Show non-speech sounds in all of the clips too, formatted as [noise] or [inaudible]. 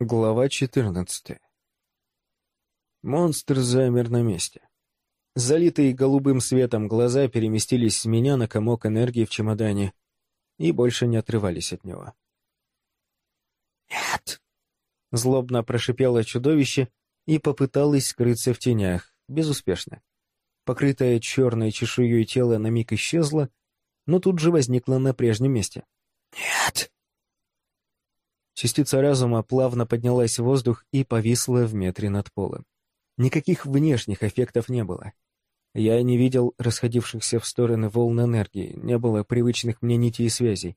Глава 14 Монстр замер на месте. Залитые голубым светом глаза переместились с меня на комок энергии в чемодане и больше не отрывались от него. «Нет!» — злобно прошипело чудовище и попыталось скрыться в тенях, безуспешно. Покрытое черной чешуей тело на миг исчезло, но тут же возникло на прежнем месте. «Нет!» Частица разума плавно поднялась в воздух и повисла в метре над полом. Никаких внешних эффектов не было. Я не видел расходившихся в стороны волн энергии, не было привычных мне нитей связей.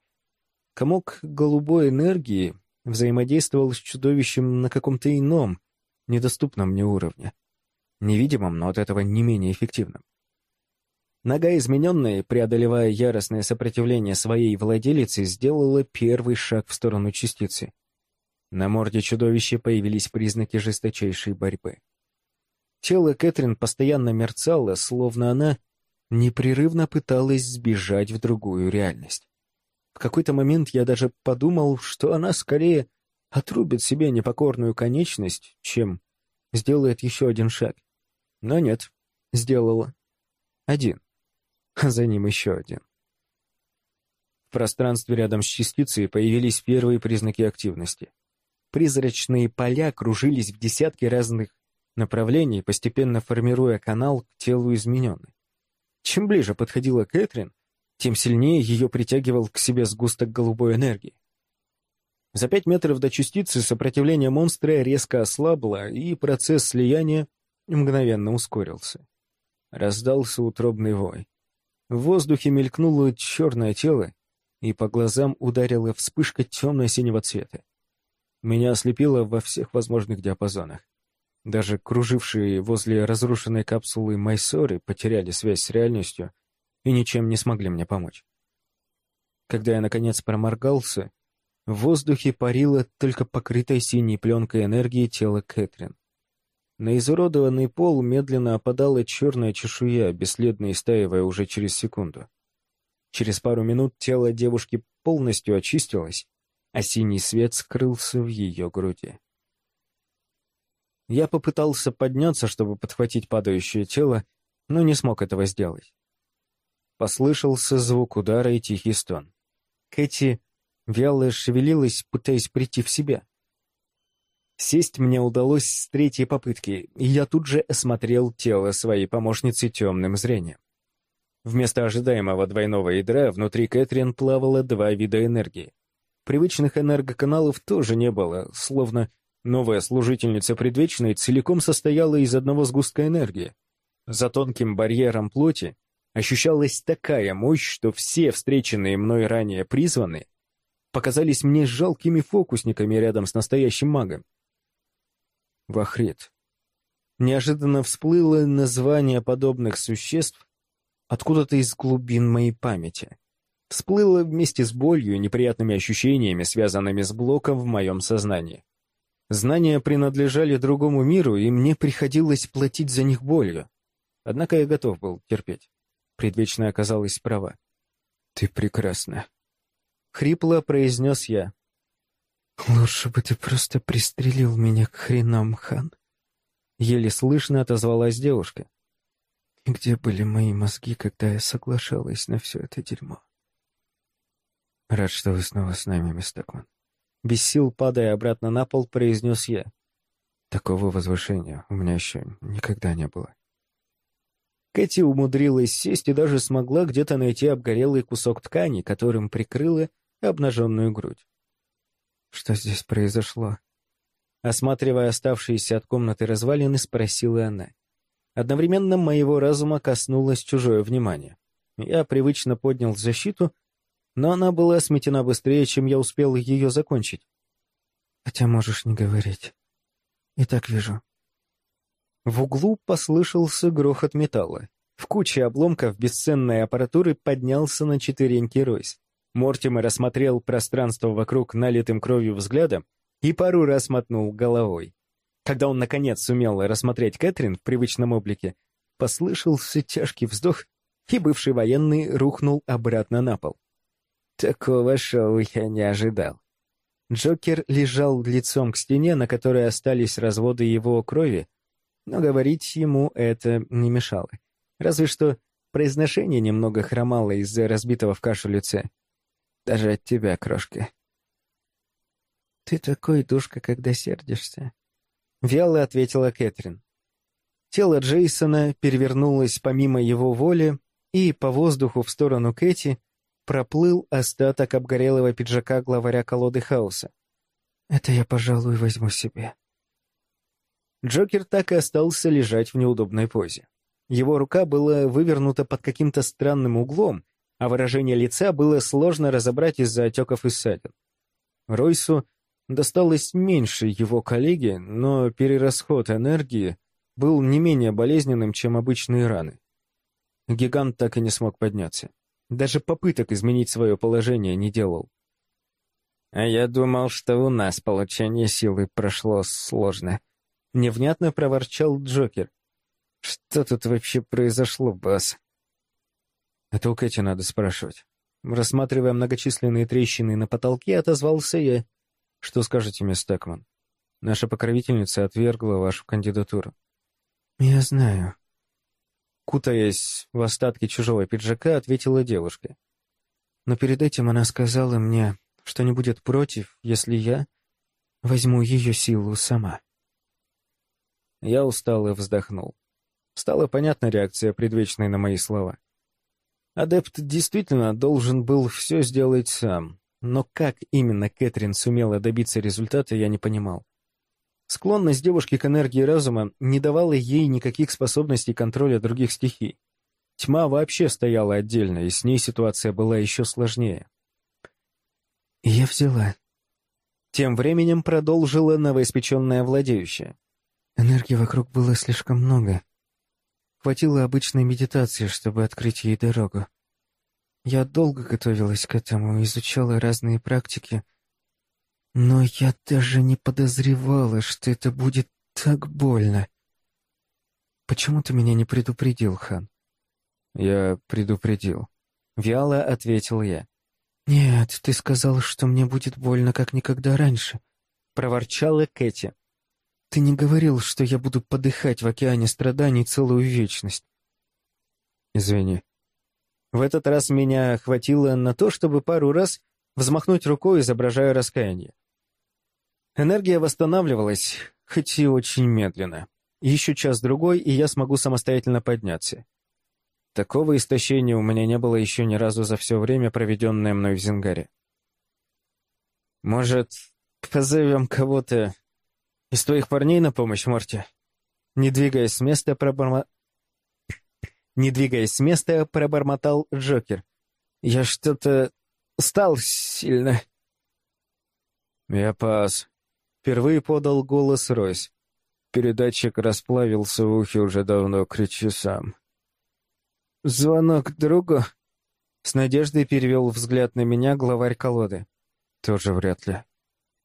Комок голубой энергии взаимодействовал с чудовищем на каком-то ином, недоступном мне уровне. Невидимом, но от этого не менее эффективном. Нога измененная, преодолевая яростное сопротивление своей владелицы, сделала первый шаг в сторону частицы. На морде чудовища появились признаки жесточайшей борьбы. Тело Кэтрин постоянно мерцало, словно она непрерывно пыталась сбежать в другую реальность. В какой-то момент я даже подумал, что она скорее отрубит себе непокорную конечность, чем сделает еще один шаг. Но нет, сделала. Один [laughs] за ним еще один. В пространстве рядом с частицей появились первые признаки активности. Призрачные поля кружились в десятки разных направлений, постепенно формируя канал к телу измененной. Чем ближе подходила Кэтрин, тем сильнее ее притягивал к себе сгусток голубой энергии. За пять метров до частицы сопротивление монстра резко ослабло, и процесс слияния мгновенно ускорился. Раздался утробный вой. В воздухе мелькнуло черное тело, и по глазам ударила вспышка темно-синего цвета. Меня ослепило во всех возможных диапазонах. Даже кружившие возле разрушенной капсулы Майсоры потеряли связь с реальностью и ничем не смогли мне помочь. Когда я, наконец, проморгался, в воздухе парило только покрытое синей пленкой энергии тело Кэтрин. На изуродованный пол медленно опадала черная чешуя, бесследно истаивая уже через секунду. Через пару минут тело девушки полностью очистилось, а синий свет скрылся в ее груди. Я попытался подняться, чтобы подхватить падающее тело, но не смог этого сделать. Послышался звук удара и тихий стон. Кэти вяло шевелилась, пытаясь прийти в себя. Сесть мне удалось с третьей попытки, и я тут же осмотрел тело своей помощницы темным зрением. Вместо ожидаемого двойного ядра внутри Кэтрин плавало два вида энергии. Привычных энергоканалов тоже не было, словно новая служительница предвечной целиком состояла из одного сгустка энергии. За тонким барьером плоти ощущалась такая мощь, что все встреченные мной ранее призванные показались мне жалкими фокусниками рядом с настоящим магом. Вахрит. Неожиданно всплыло название подобных существ откуда-то из глубин моей памяти. Всплыло вместе с болью и неприятными ощущениями, связанными с блоком в моем сознании. Знания принадлежали другому миру, и мне приходилось платить за них болью. Однако я готов был терпеть. Предвечная оказалась права. «Ты прекрасна», — хрипло произнес я. «Лучше бы ты просто пристрелил меня к хренам, хан!» Еле слышно отозвалась девушка. «Где были мои мозги, когда я соглашалась на все это дерьмо?» «Рад, что вы снова с нами, мистер Кон». Без сил, падая обратно на пол, произнес я. Такого возвышения у меня еще никогда не было. Кэти умудрилась сесть и даже смогла где-то найти обгорелый кусок ткани, которым прикрыла обнаженную грудь. Что здесь произошло? Осматривая оставшиеся от комнаты развалины, спросила она. Одновременно моего разума коснулось чужое внимание. Я привычно поднял защиту, но она была сметена быстрее, чем я успел ее закончить. Хотя можешь не говорить. И так вижу. В углу послышался грохот металла. В куче обломков бесценной аппаратуры поднялся на четвереньки Ройс. Мортимер осмотрел пространство вокруг налитым кровью взглядом и пару раз мотнул головой. Когда он, наконец, сумел рассмотреть Кэтрин в привычном облике, послышался тяжкий вздох, и бывший военный рухнул обратно на пол. Такого шоу я не ожидал. Джокер лежал лицом к стене, на которой остались разводы его крови, но говорить ему это не мешало. Разве что произношение немного хромало из-за разбитого в кашу лица. Даже от тебя, крошка. «Ты такой душка, когда сердишься», — вяло ответила Кэтрин. Тело Джейсона перевернулось помимо его воли, и по воздуху в сторону Кэти проплыл остаток обгорелого пиджака главаря колоды хаоса. «Это я, пожалуй, возьму себе». Джокер так и остался лежать в неудобной позе. Его рука была вывернута под каким-то странным углом, а выражение лица было сложно разобрать из-за отеков и ссадин. Ройсу досталось меньше его коллеги, но перерасход энергии был не менее болезненным, чем обычные раны. Гигант так и не смог подняться. Даже попыток изменить свое положение не делал. «А я думал, что у нас получение силы прошло сложно», — невнятно проворчал Джокер. «Что тут вообще произошло, босс?» «Это у Кэти надо спрашивать». Рассматривая многочисленные трещины на потолке, отозвался я. «Что скажете, мисс Текман? Наша покровительница отвергла вашу кандидатуру». «Я знаю», Кутаясь в остатки чужого пиджака, ответила девушка. Но перед этим она сказала мне, что не будет против, если я возьму ее силу сама. Я устал и вздохнул. Стала понятна реакция предвечной на мои слова. Адепт действительно должен был все сделать сам, но как именно Кэтрин сумела добиться результата, я не понимал. Склонность девушки к энергии разума не давала ей никаких способностей контроля других стихий. Тьма вообще стояла отдельно, и с ней ситуация была еще сложнее. «Я взяла». Тем временем продолжила новоиспеченная владеющая. Энергии вокруг было слишком много. Хватило обычной медитации, чтобы открыть ей дорогу. Я долго готовилась к этому, изучала разные практики — но я даже не подозревала, что это будет так больно. Почему ты меня не предупредил, хан? Я предупредил. Вяло ответил я. Нет, ты сказал, что мне будет больно, как никогда раньше. Проворчала Кэти. Ты не говорил, что я буду подыхать в океане страданий целую вечность. Извини. В этот раз меня хватило на то, чтобы пару раз взмахнуть рукой, изображая раскаяние. Энергия восстанавливалась, хоть и очень медленно. Еще час-другой, и я смогу самостоятельно подняться. Такого истощения у меня не было еще ни разу за все время, проведенное мной в Зингаре. «Может, позовем кого-то из твоих парней на помощь, Морти?» Не двигаясь с места, проборма... Не двигаясь с места, пробормотал Джокер. «Я что-то стал сильно...» «Я пас», Впервые подал голос Ройс. Передатчик расплавился в ухе уже давно, кричи сам. «Звонок другу?» С надеждой перевел взгляд на меня главарь колоды. «Тоже вряд ли».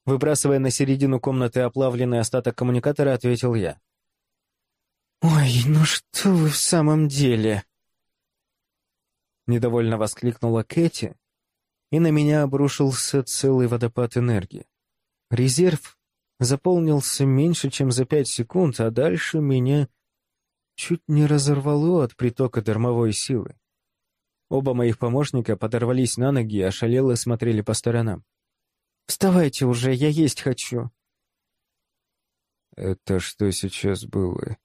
Выбрасывая на середину комнаты оплавленный остаток коммуникатора, ответил я. «Ой, ну что вы в самом деле?» Недовольно воскликнула Кэти, и на меня обрушился целый водопад энергии. Резерв заполнился меньше, чем за пять секунд, а дальше меня чуть не разорвало от притока дармовой силы. Оба моих помощника подорвались на ноги и ошалело смотрели по сторонам. «Вставайте уже, я есть хочу!» «Это что сейчас было?»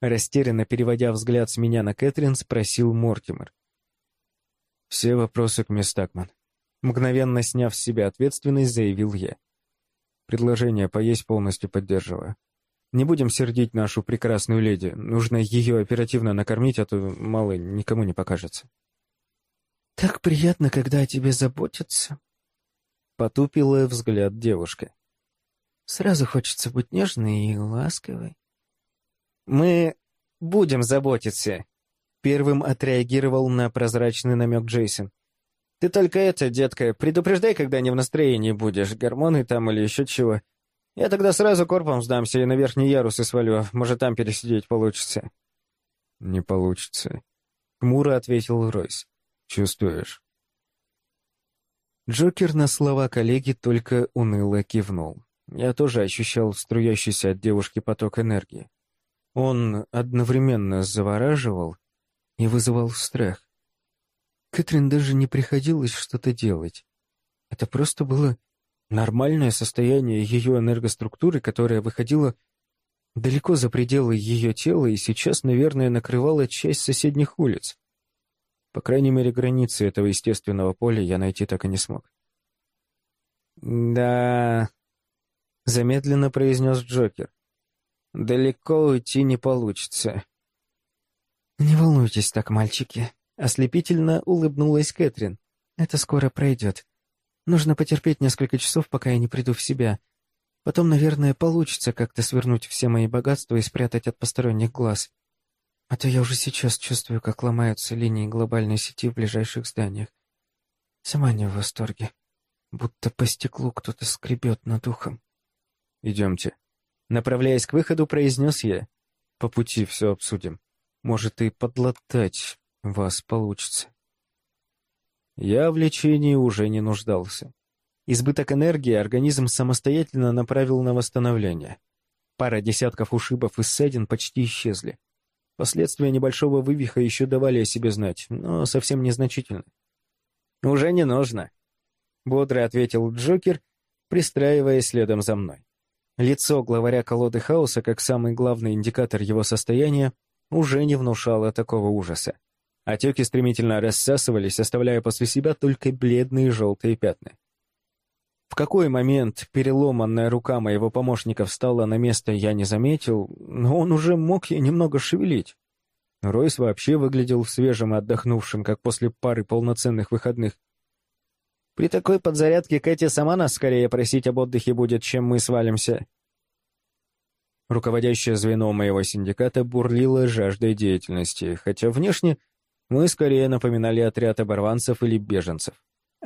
Растерянно переводя взгляд с меня на Кэтрин, спросил Мортимер. «Все вопросы к мисс Такман». Мгновенно сняв с себя ответственность, заявил я. Предложение поесть полностью поддерживаю. Не будем сердить нашу прекрасную леди. Нужно ее оперативно накормить, а то мало никому не покажется. «Так приятно, когда о тебе заботятся», — потупила взгляд девушка. «Сразу хочется быть нежной и ласковой». «Мы будем заботиться», — первым отреагировал на прозрачный намек Джейсон. Ты только это, детка, предупреждай, когда не в настроении будешь, гормоны там или еще чего. Я тогда сразу корпом сдамся и на верхний ярус и свалю, может, там пересидеть получится». «Не получится», — хмуро ответил Ройс. «Чувствуешь?» Джокер на слова коллеги только уныло кивнул. Я тоже ощущал струящийся от девушки поток энергии. Он одновременно завораживал и вызывал страх. Кэтрин даже не приходилось что-то делать. Это просто было нормальное состояние ее энергоструктуры, которое выходило далеко за пределы ее тела и сейчас, наверное, накрывало часть соседних улиц. По крайней мере, границы этого естественного поля я найти так и не смог. «Да...» — замедленно произнес Джокер. «Далеко уйти не получится». «Не волнуйтесь так, мальчики», — ослепительно улыбнулась Кэтрин. «Это скоро пройдет. Нужно потерпеть несколько часов, пока я не приду в себя. Потом, наверное, получится как-то свернуть все мои богатства и спрятать от посторонних глаз. А то я уже сейчас чувствую, как ломаются линии глобальной сети в ближайших зданиях. Сама не в восторге. Будто по стеклу кто-то скребет над ухом. «Идемте». Направляясь к выходу, произнес я. «По пути все обсудим. Может, и подлатать вас получится». Я в лечении уже не нуждался. Избыток энергии организм самостоятельно направил на восстановление. Пара десятков ушибов и ссадин почти исчезли. Последствия небольшого вывиха еще давали о себе знать, но совсем незначительно. «Уже не нужно», — бодро ответил Джокер, пристраиваясь следом за мной. Лицо главаря колоды хаоса, как самый главный индикатор его состояния, уже не внушало такого ужаса. Отеки стремительно рассасывались, оставляя после себя только бледные желтые пятна. В какой момент переломанная рука моего помощника встала на место, я не заметил, но он уже мог ее немного шевелить. Ройс вообще выглядел свежим и отдохнувшим, как после пары полноценных выходных. При такой подзарядке Кэти сама нас скорее просить об отдыхе будет, чем мы свалимся. Руководящее звено моего синдиката бурлило жаждой деятельности, хотя внешне мы скорее напоминали отряд оборванцев или беженцев.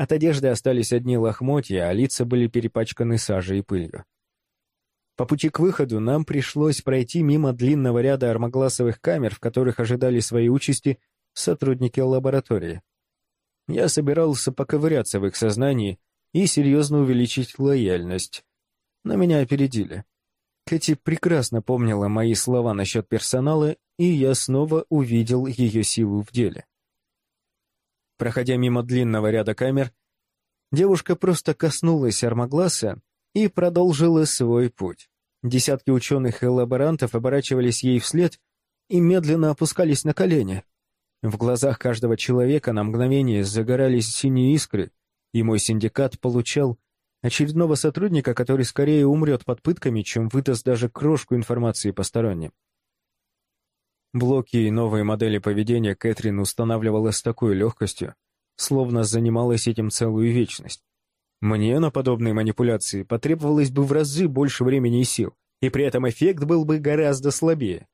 От одежды остались одни лохмотья, а лица были перепачканы сажей и пылью. По пути к выходу нам пришлось пройти мимо длинного ряда армогласовых камер, в которых ожидали своей участи сотрудники лаборатории. Я собирался поковыряться в их сознании и серьезно увеличить лояльность. Но меня опередили. Кэти прекрасно помнила мои слова насчет персонала и я снова увидел ее силу в деле. Проходя мимо длинного ряда камер, девушка просто коснулась армогласа и продолжила свой путь. Десятки ученых и лаборантов оборачивались ей вслед и медленно опускались на колени. В глазах каждого человека на мгновение загорались синие искры, и мой синдикат получал очередного сотрудника, который скорее умрет под пытками, чем выдаст даже крошку информации посторонним. Блоки и новые модели поведения Кэтрин устанавливала с такой легкостью, словно занималась этим целую вечность. Мне на подобные манипуляции потребовалось бы в разы больше времени и сил, и при этом эффект был бы гораздо слабее.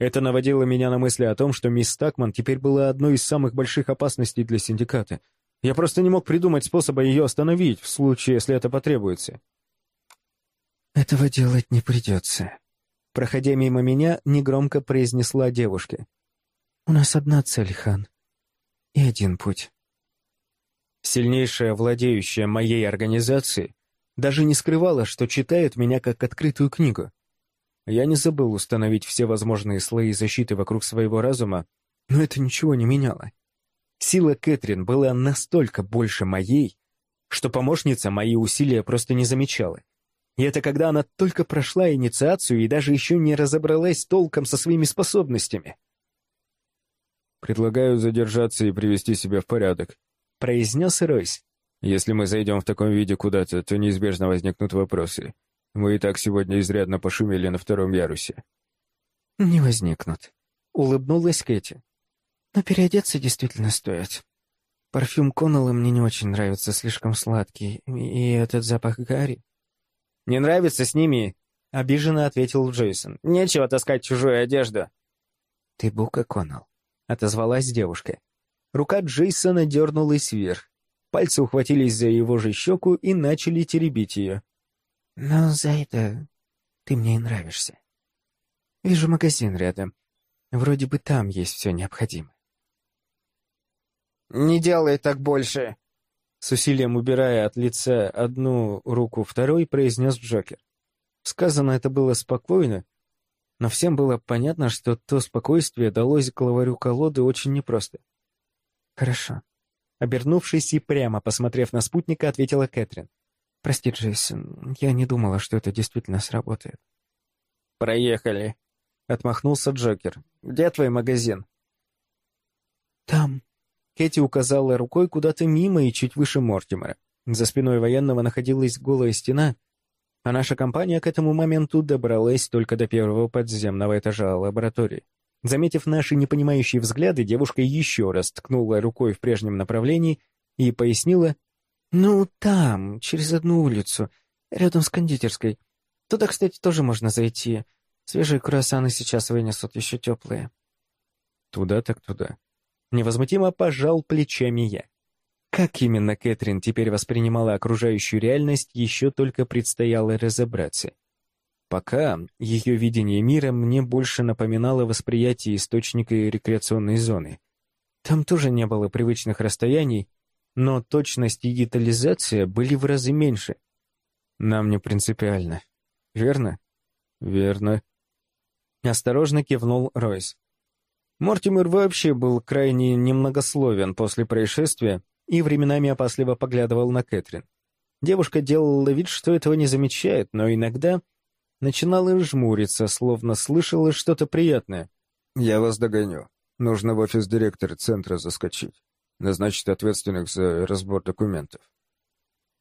Это наводило меня на мысли о том, что мисс Стакман теперь была одной из самых больших опасностей для синдиката. Я просто не мог придумать способа ее остановить, в случае, если это потребуется. «Этого делать не придется», проходя мимо меня, негромко произнесла девушка. «У нас одна цель, хан, и один путь». Сильнейшая владеющая моей организацией даже не скрывала, что читает меня как открытую книгу. Я не забыл установить все возможные слои защиты вокруг своего разума, но это ничего не меняло. Сила Кэтрин была настолько больше моей, что помощница мои усилия просто не замечала. И это когда она только прошла инициацию и даже еще не разобралась толком со своими способностями. «Предлагаю задержаться и привести себя в порядок», — произнес Ройс. «Если мы зайдем в таком виде куда-то, то неизбежно возникнут вопросы. Мы и так сегодня изрядно пошумели на втором ярусе». «Не возникнут», — улыбнулась Кэти. «Но переодеться действительно стоит. Парфюм Коннелла мне не очень нравится, слишком сладкий, и этот запах Гарри «Не нравится с ними?» — обиженно ответил Джейсон. «Нечего таскать чужую одежду». «Ты Бука Коннелл», — отозвалась девушка. Рука Джейсона дернулась вверх. Пальцы ухватились за его же щеку и начали теребить ее. «Но за это ты мне и нравишься. Вижу магазин рядом. Вроде бы там есть все необходимое». «Не делай так больше!» С усилием убирая от лица одну руку второй, произнес Джокер. Сказано это было спокойно, но всем было понятно, что то спокойствие далось главарю колоды очень непросто. «Хорошо». Обернувшись и прямо посмотрев на спутника, ответила Кэтрин. «Прости, Джейсон, я не думала, что это действительно сработает». «Проехали», — отмахнулся Джокер. «Где твой магазин?» «Там». Кэти указала рукой куда-то мимо и чуть выше Мортимера. За спиной военного находилась голая стена, а наша компания к этому моменту добралась только до первого подземного этажа лаборатории. Заметив наши непонимающие взгляды, девушка еще раз ткнула рукой в прежнем направлении и пояснила, «Ну, там, через одну улицу, рядом с кондитерской. Туда, кстати, тоже можно зайти. Свежие круассаны сейчас вынесут, еще теплые». «Туда так туда». Невозмутимо пожал плечами я. Как именно Кэтрин теперь воспринимала окружающую реальность, еще только предстояло разобраться. Пока ее видение мира мне больше напоминало восприятие источника рекреационной зоны. Там тоже не было привычных расстояний, но точность и детализация были в разы меньше. Нам не принципиально. Верно? Верно. Осторожно кивнул Ройс. Мортимер вообще был крайне немногословен после происшествия, и временами опасливо поглядывал на Кэтрин. Девушка делала вид, что этого не замечает, но иногда начинала жмуриться, словно слышала что-то приятное. «Я вас догоню. Нужно в офис директора центра заскочить. Назначить ответственных за разбор документов».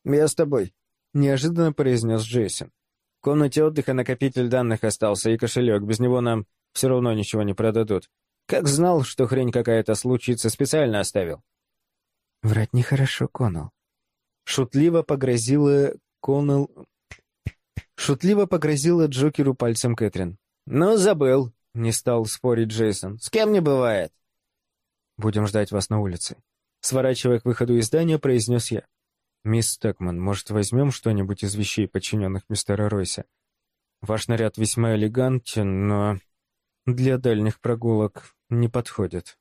«Я с тобой», — неожиданно произнес Джейсон. «В комнате отдыха накопитель данных остался и кошелек. Без него нам все равно ничего не продадут. Как знал, что хрень какая-то случится, специально оставил». Врать нехорошо, Коннелл. Шутливо погрозила Коннелл... Шутливо погрозила Джокеру пальцем Кэтрин. «Ну, забыл», — не стал спорить Джейсон. «С кем не бывает?» «Будем ждать вас на улице». Сворачивая к выходу из здания, произнес я. «Мисс Стэкман, может, возьмем что-нибудь из вещей, подчиненных мистера Ройса? Ваш наряд весьма элегантен, но для дальних прогулок не подходит».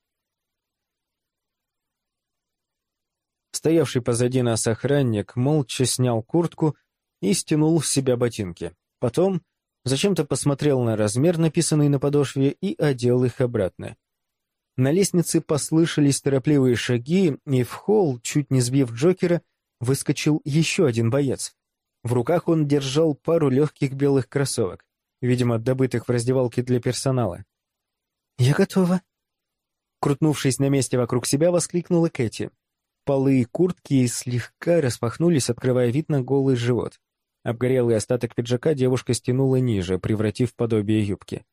Стоявший позади нас охранник молча снял куртку и стянул с себя ботинки. Потом зачем-то посмотрел на размер, написанный на подошве, и одел их обратно. На лестнице послышались торопливые шаги, и в холл, чуть не сбив Джокера, выскочил еще один боец. В руках он держал пару легких белых кроссовок, видимо, добытых в раздевалке для персонала. «Я готова», Крутнувшись на месте вокруг себя, воскликнула Кэти. Полы куртки слегка распахнулись, открывая вид на голый живот. Обгорелый остаток пиджака девушка стянула ниже, превратив в подобие юбки.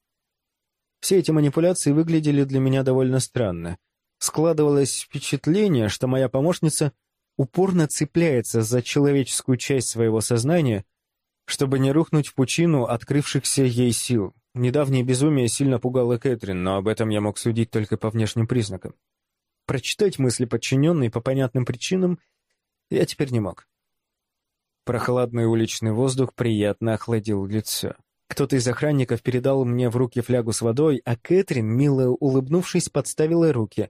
Все эти манипуляции выглядели для меня довольно странно. Складывалось впечатление, что моя помощница упорно цепляется за человеческую часть своего сознания, чтобы не рухнуть в пучину открывшихся ей сил. Недавнее безумие сильно пугало Кэтрин, но об этом я мог судить только по внешним признакам. Прочитать мысли подчиненной по понятным причинам я теперь не мог. Прохладный уличный воздух приятно охладил лицо. Кто-то из охранников передал мне в руки флягу с водой, а Кэтрин, мило улыбнувшись, подставила руки.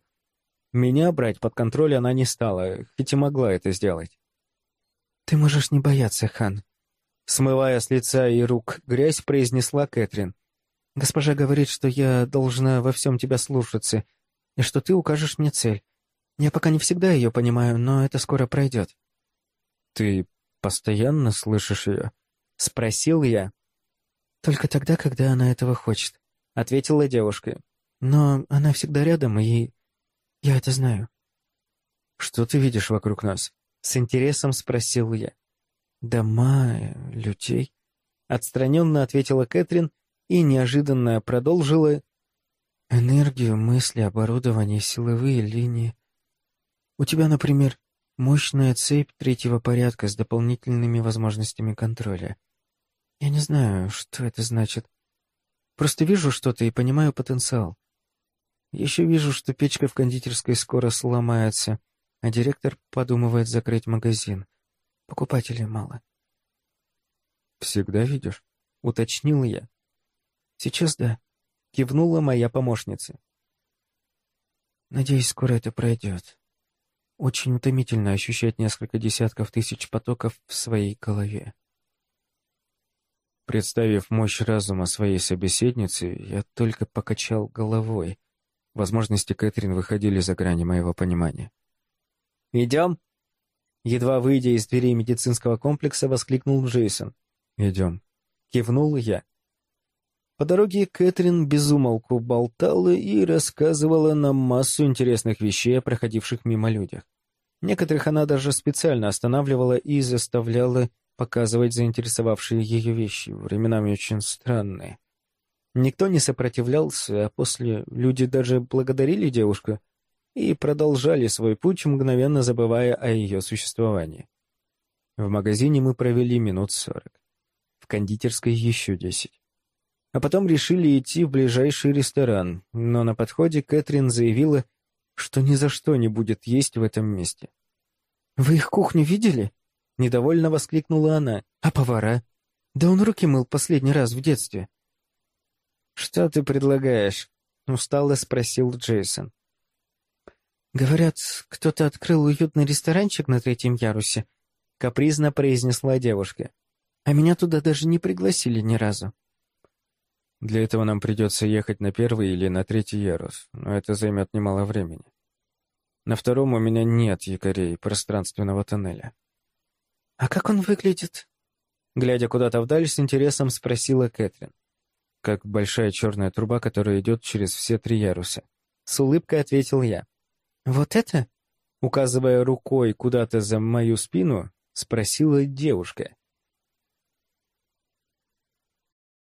Меня брать под контроль она не стала, хоть и могла это сделать. «Ты можешь не бояться, Хан», — смывая с лица и рук грязь, произнесла Кэтрин. «Госпожа говорит, что я должна во всем тебя слушаться, и что ты укажешь мне цель. Я пока не всегда ее понимаю, но это скоро пройдет». «Ты постоянно слышишь ее?» — спросил я. «Только тогда, когда она этого хочет», — ответила девушка. «Но она всегда рядом, и я это знаю». «Что ты видишь вокруг нас?» — с интересом спросил я. «Дома, людей», — отстраненно ответила Кэтрин и неожиданно продолжила, Энергию, мысли, оборудование, силовые линии. У тебя, например, мощная цепь третьего порядка с дополнительными возможностями контроля. Я не знаю, что это значит. Просто вижу что-то и понимаю потенциал. Еще вижу, что печка в кондитерской скоро сломается, а директор подумывает закрыть магазин. Покупателей мало. «Всегда видишь?» — уточнил я. «Сейчас да», кивнула моя помощница. Надеюсь, скоро это пройдет. очень утомительно ощущать несколько десятков тысяч потоков в своей голове. Представив мощь разума своей собеседницы, я только покачал головой. Возможности Кэтрин выходили за грани моего понимания. «Идем?» Едва выйдя из дверей медицинского комплекса, воскликнул Джейсон. «Идем». Кивнул я. По дороге Кэтрин безумолку болтала и рассказывала нам массу интересных вещей о проходивших мимо людях. Некоторых она даже специально останавливала и заставляла показывать заинтересовавшие ее вещи, временами очень странные. Никто не сопротивлялся, а после люди даже благодарили девушку и продолжали свой путь, мгновенно забывая о ее существовании. В магазине мы провели минут сорок. В кондитерской еще десять. А потом решили идти в ближайший ресторан, но на подходе Кэтрин заявила, что ни за что не будет есть в этом месте. «Вы их кухню видели?» — недовольно воскликнула она. «А повара? Да он руки мыл последний раз в детстве». «Что ты предлагаешь?» — устало спросил Джейсон. «Говорят, кто-то открыл уютный ресторанчик на третьем ярусе», — капризно произнесла девушка. «А меня туда даже не пригласили ни разу». Для этого нам придется ехать на первый или на третий ярус, но это займет немало времени. На втором у меня нет якорей пространственного тоннеля. «А как он выглядит?» Глядя куда-то вдаль, с интересом спросила Кэтрин. Как большая черная труба, которая идет через все три яруса. С улыбкой ответил я. «Вот это?» Указывая рукой куда-то за мою спину, спросила девушка.